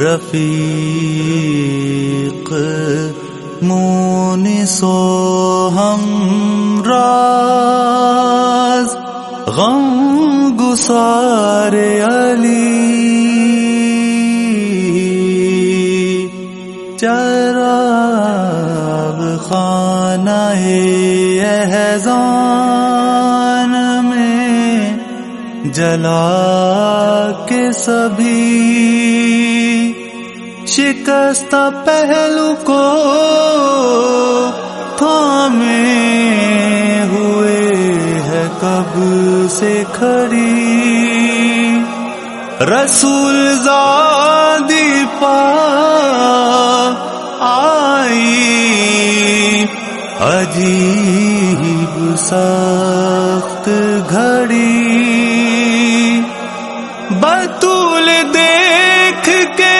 رفیق مون سو ہم راز غم گسار علی خانہ احزان میں جلا کے سبھی شکست پہلو کو تھامے ہوئے ہے کب سے کھڑی۔ رسول زادی پا عجیب سخت گھڑی بطول دیکھ کے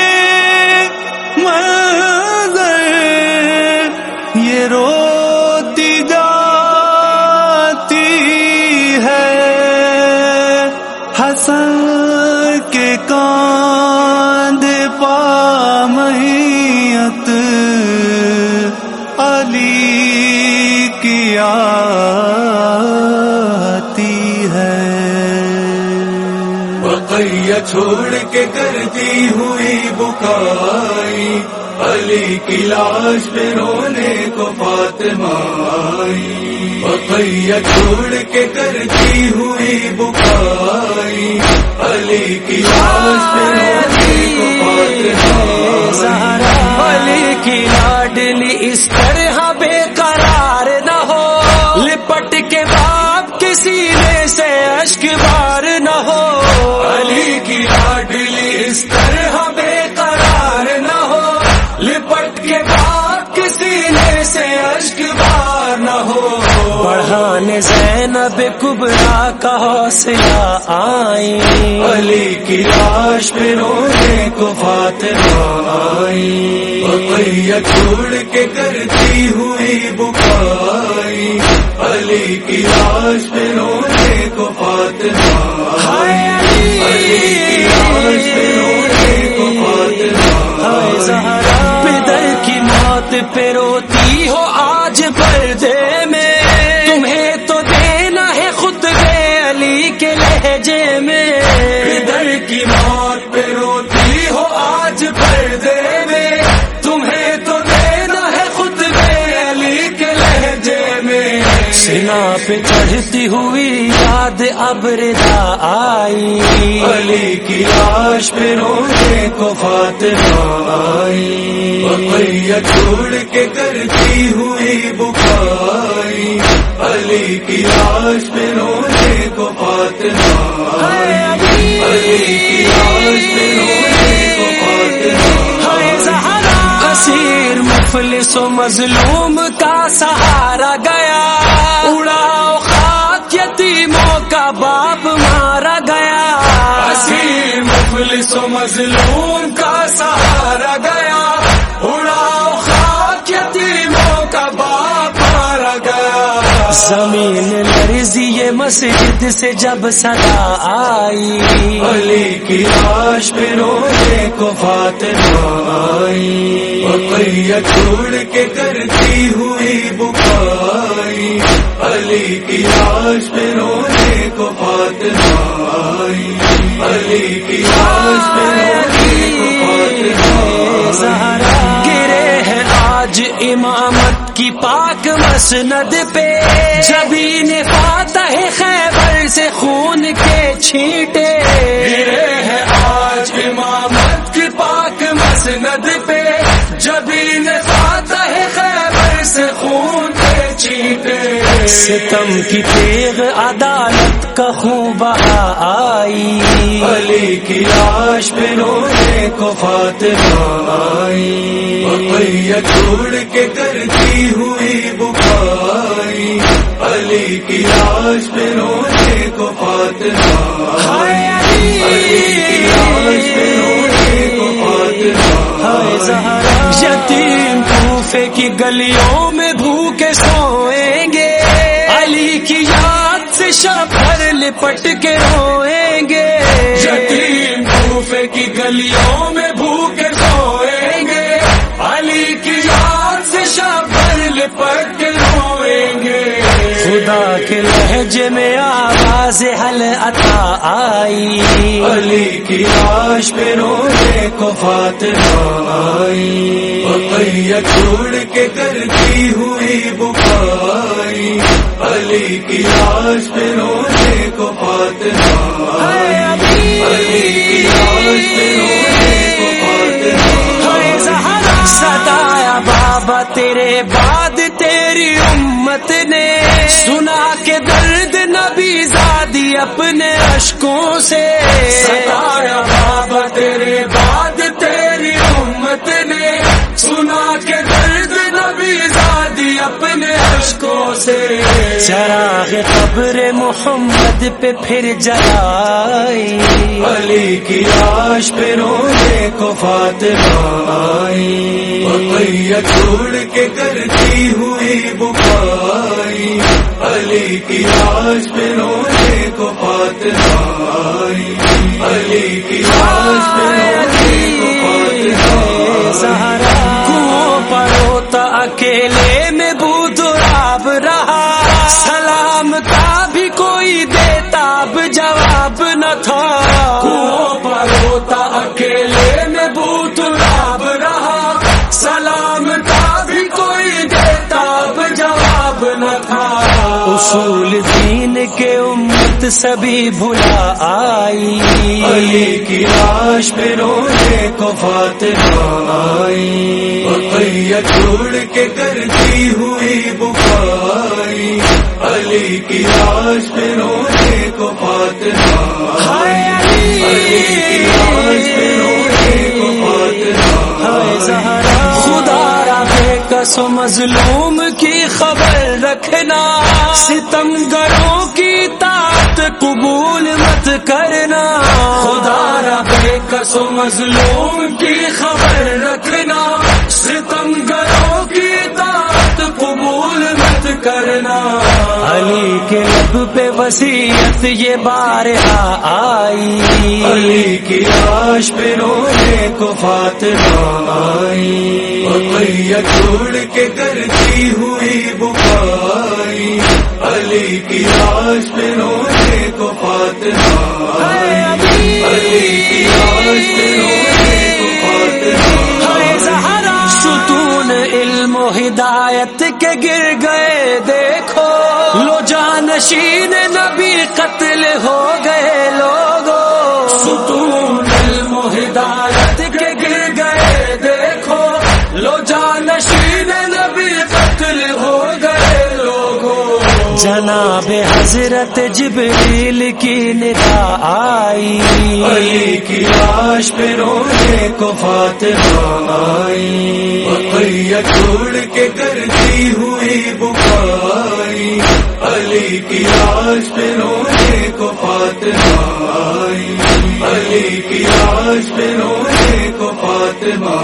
روتی جاتی ہے۔ حسن کے کاند پا میت علی کی آتی ہے۔ بقیہ چھوڑ کے کرتی ہوئی بکائی علی کی لاش پہ رونے کو فاطمہ آئی بقیہ چھوڑ کے کرتی ہوئی بکائی علی کی لاش پہ رونے کو فاطمہ باپ کسی نے سے اشک بار نہ ہو۔ علی کی لاڈلی اس طرح بے قرار نہ ہو۔ لپٹ کے بعد کسی نے سے اشک بار نہ ہو۔ بڑھانے زینب کبرا کا حوصلہ آئی علی کی لاش پہ رونے کو فاطمہ آئی بقیہ چھوڑ کے کرتی ہوئی بکائی علی کی لاش پہ رونے کو فاطمہ پہ چڑھتی ہوئی یاد اب رضا آئی۔ علی کی لاش پہ رونے کو فاطمہ آئی۔ بقیہ چھوڑ کے کرتی ہوئی بکائی علی کی لاش پہ رونے کو فاطمہ آئی۔ مفلس و مظلوم کا سہارا گیا۔ اڑاؤ خاک یتیموں کا باپ مارا گیا۔ اسیر مفلس و مظلوم کا سہارا گیا۔ اڑاؤ خاک یتیموں کا باپ مارا گیا۔ زمین مسجد سے جب صدا آئی علی کی لاش پہ رونے کو فاطمہ آئی بقیہ چھوڑ کے کرتی ہوئی بکائی علی کی لاش پہ رونے کو فاطمہ آئی۔ علی کی لاش پہ رونے کو فاطمہ گرے ہیں آج امامت کی پاک مسند پہ۔ جبھی نے ستم کی تیغ عدالت کا خون بہا آئی۔ علی کی لاش پہ رونے کو فاطمہ آئی۔ بقیہ چھوڑ کے کرتی ہوئی بکائی علی کی لاش پہ رونے کو فاطمہ آئی۔ علی کی لاش پہ رونے کو فاطمہ آئی۔ یتیم کوفے کی گلیوں میں بھوکے سے شبر لپٹ کے روئیں گے۔ یتیم کوفے کی گلیوں میں بھوکے سوئیں گے۔ علی کی یاد سے شبر لپٹ کے روئیں گے۔ خدا کے لہجے میں آواز حل عطا آئی۔ علی کی لاش پہ رونے کو فاطمہ آئی۔ بقیہ چھوڑ کے کرتی ہوئی بکائی علی کی لاش پہ رونے کو فاطمہ علی کی لاش پہ رونے کو فاطمہ ستایا بابا تیرے بعد تیری امت نے سنا کے درد نبی زادی اپنے اشکوں سے ستایا بابا تیرے بعد اشکوں سے۔ چراغ قبر محمد پہ پھر جلائی۔ علی کی لاش پہ رونے کو فاطمہ آئی۔ چھوڑ کے کرتی ہوئی بکائی علی کی لاش پہ رونے کو فاطمہ آئی۔ علی کی لاش پہ رونے کو فاطمہ امت سبھی بھلا آئی۔ علی کی لاش پہ رونے کو فاطمہ آئی۔ بقیہ چھوڑ کے کرتی ہوئی بکائی علی کی لاش پہ رونے کو فاطمہ آئی۔ علی کی لاش پہ رونے کو فاطمہ ہائے زہرا خدا رہے کس مظلوم کی خبر رکھنا۔ ستم گروں کی طاقت قبول مت کرنا۔ خدا رہے کسو مظلوم کی خبر رکھنا۔ ستم گروں کی طاقت قبول مت کرنا۔ علی کے لب پہ وسیعت یہ بارہا آئی۔ علی کی لاش پہ رونے کو فاطمہ آئی۔ بقیہ چھوڑ کے کرتی ہوئی بکائی علی کی لاش پہ رونے کو علی ستون علم و ہدایت کے گر گئے دیکھو۔ لو جانشین حضرت جبریل کی نگاہ آئی۔ علی کی لاش پہ رونے کو فاطمہ آئی۔ بقیہ چھوڑ کے کرتی ہوئی بکائی علی کی لاش پہ رونے کو فاطمہ آئی۔ علی کی لاش پہ رونے کو فاطمہ